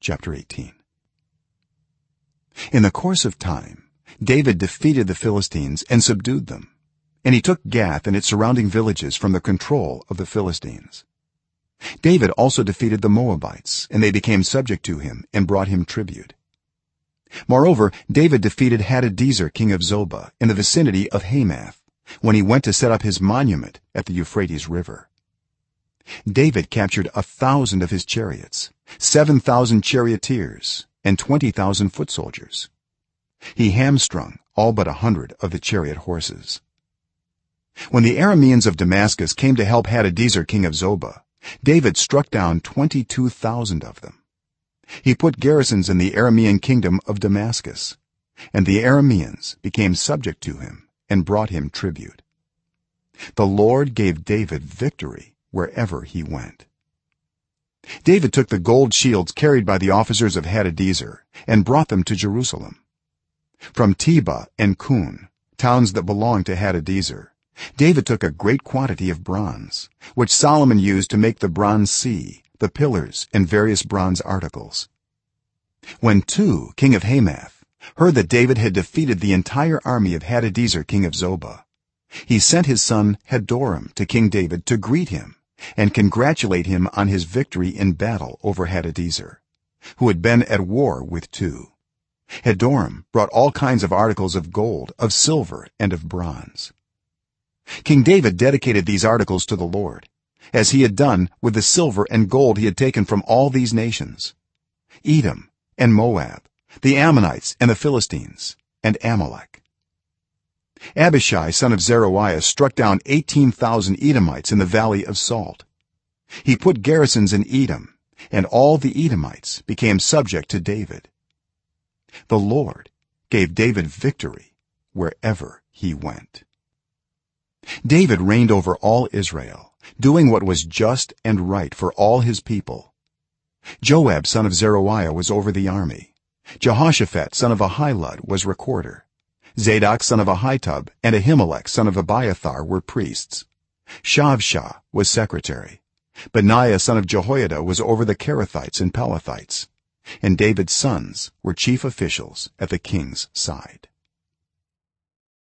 chapter 18 in the course of time david defeated the philistines and subdued them and he took gath and its surrounding villages from the control of the philistines. David also defeated the moabites and they became subject to him and brought him tribute. Moreover david defeated hadadezer king of zobah in the vicinity of hamath when he went to set up his monument at the euphrates river. David captured a 1000 of his chariots 7000 charioteers and 20000 foot soldiers. He hamstrung all but a 100 of the chariot horses. When the arameans of damascus came to help hadadezer king of zobah david struck down 22000 of them. He put garrisons in the aramean kingdom of damascus and the arameans became subject to him and brought him tribute. The lord gave david victory wherever he went david took the gold shields carried by the officers of hadadezer and brought them to jerusalem. From tebah and kun towns that belonged to hadadezer david took a great quantity of bronze which solomon used to make the bronze sea the pillars and various bronze articles. When tou king of hamath heard that david had defeated the entire army of hadadezer king of zobah he sent his son hadoram to king david to greet him and congratulate him on his victory in battle over hadadezer who had been at war with tou. Hadoram brought all kinds of articles of gold of silver and of bronze. King david dedicated these articles to the lord as he had done with the silver and gold he had taken from all these nations edom and moab the ammonites and the philistines and amalek abishai son of zeruiah struck down 18000 edomites in the valley of salt. He put garrisons in edom and all the edomites became subject to david. The lord gave david victory wherever he went. David reigned over all israel doing what was just and right for all his people. Joab son of zeruiah was over the army. Jehoshaphat son of ahilud was recorder zadok son of ahitub and ahimelech son of abiathar were priests. Shavsha was secretary. Benaiah son of jehoiada was over the kerethites and pelethites. And david's sons were chief officials at the king's side